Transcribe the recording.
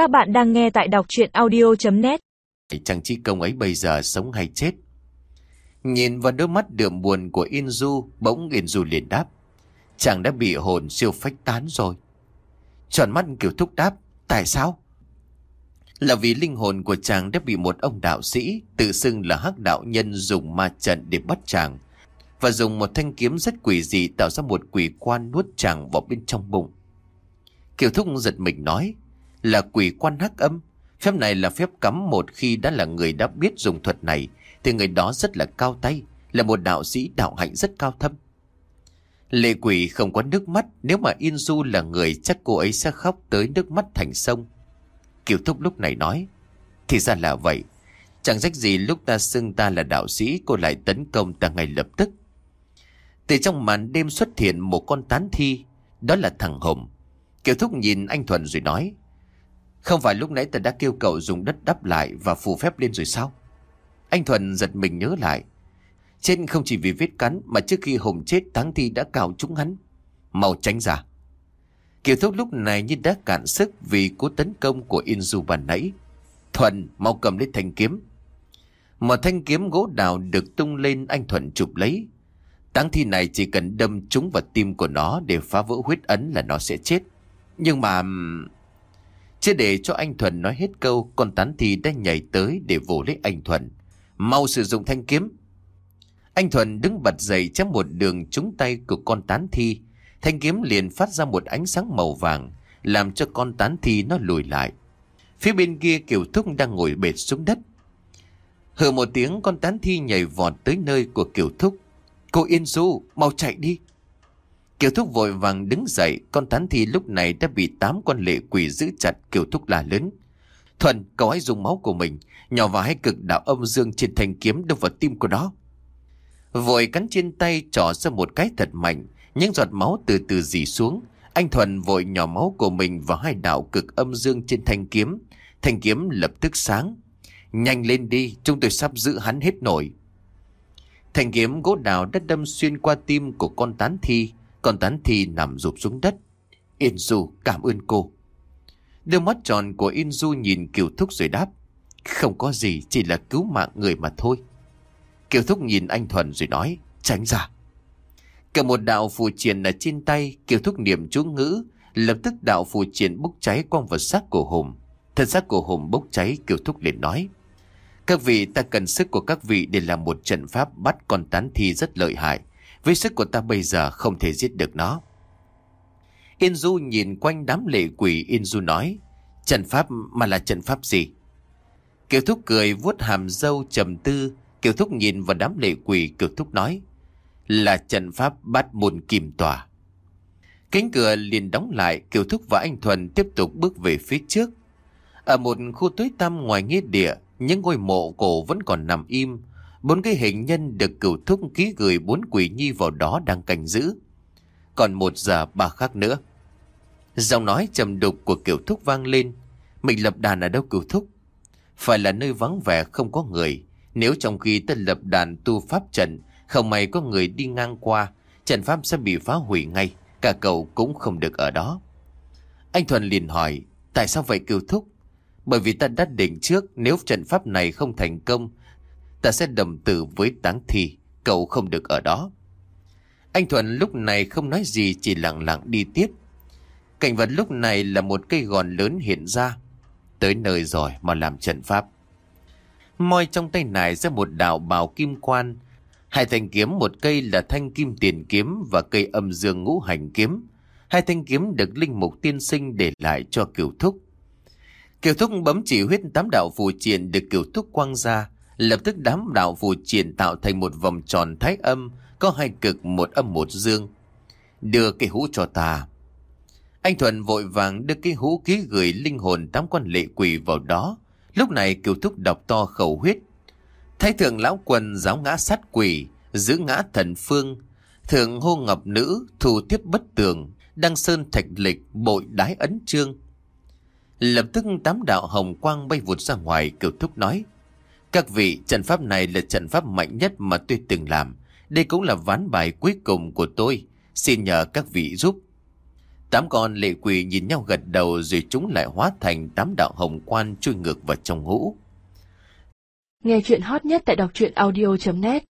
Các bạn đang nghe tại đọc chuyện audio.net Chàng trí công ấy bây giờ sống hay chết? Nhìn vào đôi mắt đượm buồn của Yên Du Bỗng Yên Du liền đáp. Chàng đã bị hồn siêu phách tán rồi. Tròn mắt kiểu thúc đáp, Tại sao? Là vì linh hồn của chàng đã bị một ông đạo sĩ Tự xưng là hắc đạo nhân dùng ma trận để bắt chàng Và dùng một thanh kiếm rất quỷ dị Tạo ra một quỷ quan nuốt chàng vào bên trong bụng. Kiều Thúc giật mình nói là quỷ quan hắc âm Phép này là phép cấm một khi đã là người đã biết dùng thuật này, Thì người đó rất là cao tay, Là một đạo sĩ đạo hạnh rất cao thâm. Lệ quỷ không có nước mắt, Nếu mà Yên Du là người, chắc cô ấy sẽ khóc tới nước mắt thành sông. Kiều Thúc lúc này nói, Thì ra là vậy. Chẳng trách gì lúc ta xưng ta là đạo sĩ, Cô lại tấn công ta ngay lập tức. Từ trong màn đêm xuất hiện một con tán thi, Đó là thằng Hồng. Kiều Thúc nhìn anh Thuần rồi nói không phải lúc nãy ta đã kêu cậu dùng đất đắp lại Và phù phép lên rồi sao? Anh Thuần giật mình nhớ lại. Trên không chỉ vì vết cắn Mà trước khi Hùng chết Thắng Thi đã cào trúng hắn. Mau tránh ra. Kiều Thúc lúc này như đã cạn sức Vì cú tấn công của Inzu bàn nãy. Thuần, mau cầm lấy thanh kiếm. Một thanh kiếm gỗ đào được tung lên, anh Thuần chụp lấy. Táng thi này chỉ cần đâm trúng vào tim của nó để phá vỡ huyết ấn là nó sẽ chết. Nhưng mà... Chưa để cho anh Thuần nói hết câu, con tán thi đã nhảy tới để vồ lấy anh Thuần. Mau sử dụng thanh kiếm. Anh Thuần đứng bật dậy chém một đường trúng tay của con tán thi. Thanh kiếm liền phát ra một ánh sáng màu vàng, làm cho con tán thi nó lùi lại. Phía bên kia Kiều Thúc đang ngồi bệt xuống đất. Hừ một tiếng con tán thi nhảy vọt tới nơi của Kiều Thúc. Cô Yên Du, mau chạy đi. Kiều Thúc vội vàng đứng dậy, con tán thi lúc này đã bị tám con lệ quỷ giữ chặt Kiều Thúc là lớn. Thuần, cậu hãy dùng máu của mình, nhỏ vào hai cực đạo âm dương trên thanh kiếm đâm vào tim của nó. Vội cắn trên tay trỏ ra một cái thật mạnh, những giọt máu từ từ dì xuống. Anh Thuần vội nhỏ máu của mình vào hai đạo cực âm dương trên thanh kiếm. Thanh kiếm lập tức sáng. Nhanh lên đi, chúng tôi sắp giữ hắn hết nổi. Thanh kiếm gỗ đào đã đâm xuyên qua tim của con tán thi còn tán thi nằm rụp xuống đất. Yên Du cảm ơn cô. Đôi mắt tròn của Yên Du nhìn Kiều Thúc rồi đáp. Không có gì, chỉ là cứu mạng người mà thôi. Kiều Thúc nhìn anh Thuần rồi nói. Tránh ra. Cả một đạo phù triển ở trên tay, Kiều Thúc niệm chú ngữ. Lập tức đạo phù triển bốc cháy quang vào xác của Hùng. Thân xác của Hùng bốc cháy, Kiều Thúc liền nói. Các vị ta cần sức của các vị để làm một trận pháp bắt con tán thi rất lợi hại. Với sức của ta bây giờ không thể giết được nó. Yên Du nhìn quanh đám lệ quỷ Yên Du nói. Trận pháp mà là trận pháp gì? Kiều Thúc cười vuốt hàm dâu trầm tư. Kiều Thúc nhìn vào đám lệ quỷ, Kiều Thúc nói. Là trận pháp bắt môn kim tòa. Cánh cửa liền đóng lại, Kiều Thúc và anh Thuần tiếp tục bước về phía trước. Ở một khu tối tăm ngoài nghĩa địa, những ngôi mộ cổ vẫn còn nằm im. Bốn cái hình nhân được cửu thúc ký gửi bốn quỷ nhi vào đó đang canh giữ. Còn một giờ ba khác nữa. Giọng nói trầm đục của cửu thúc vang lên. Mình lập đàn ở đâu cửu thúc? Phải là nơi vắng vẻ không có người. Nếu trong khi ta lập đàn tu pháp trận, không may có người đi ngang qua, trận pháp sẽ bị phá hủy ngay. Cả cậu cũng không được ở đó. Anh Thuần liền hỏi, tại sao vậy cửu thúc? Bởi vì ta đã định trước nếu trận pháp này không thành công, ta sẽ đồng tử với táng thi, cậu không được ở đó. Anh Thuận lúc này không nói gì chỉ lặng lặng đi tiếp. Cảnh vật lúc này là một cây gòn lớn hiện ra. Tới nơi rồi mà làm trận pháp. Moi trong tay này ra một đạo bào kim quan. Hai thanh kiếm một cây là thanh kim tiền kiếm và cây âm dương ngũ hành kiếm. Hai thanh kiếm được linh mục tiên sinh để lại cho Kiều thúc. Kiều Thúc bấm chỉ huyết tám đạo phù triền được Kiều Thúc quăng ra, lập tức đám đạo phù triển tạo thành một vòng tròn thái âm, có hai cực một âm một dương. Đưa cái hũ cho ta. Anh Thuận vội vàng đưa cái hũ ký gửi linh hồn tám quan lệ quỷ vào đó. Lúc này Kiều Thúc đọc to khẩu huyết. Thái thượng lão quần giáo ngã sát quỷ, giữ ngã thần phương, thượng hô ngọc nữ, thù tiếp bất tường, đăng sơn thạch lịch, bội đái ấn trương. Lập tức tám đạo hồng quang bay vụt ra ngoài kiều thúc nói. Các vị, trận pháp này là trận pháp mạnh nhất mà tôi từng làm. Đây cũng là ván bài cuối cùng của tôi. Xin nhờ các vị giúp. Tám con lệ quỷ nhìn nhau gật đầu rồi chúng lại hóa thành tám đạo hồng quan chui ngược vào trong hũ. Nghe chuyện hot nhất tại đọc truyện audio.net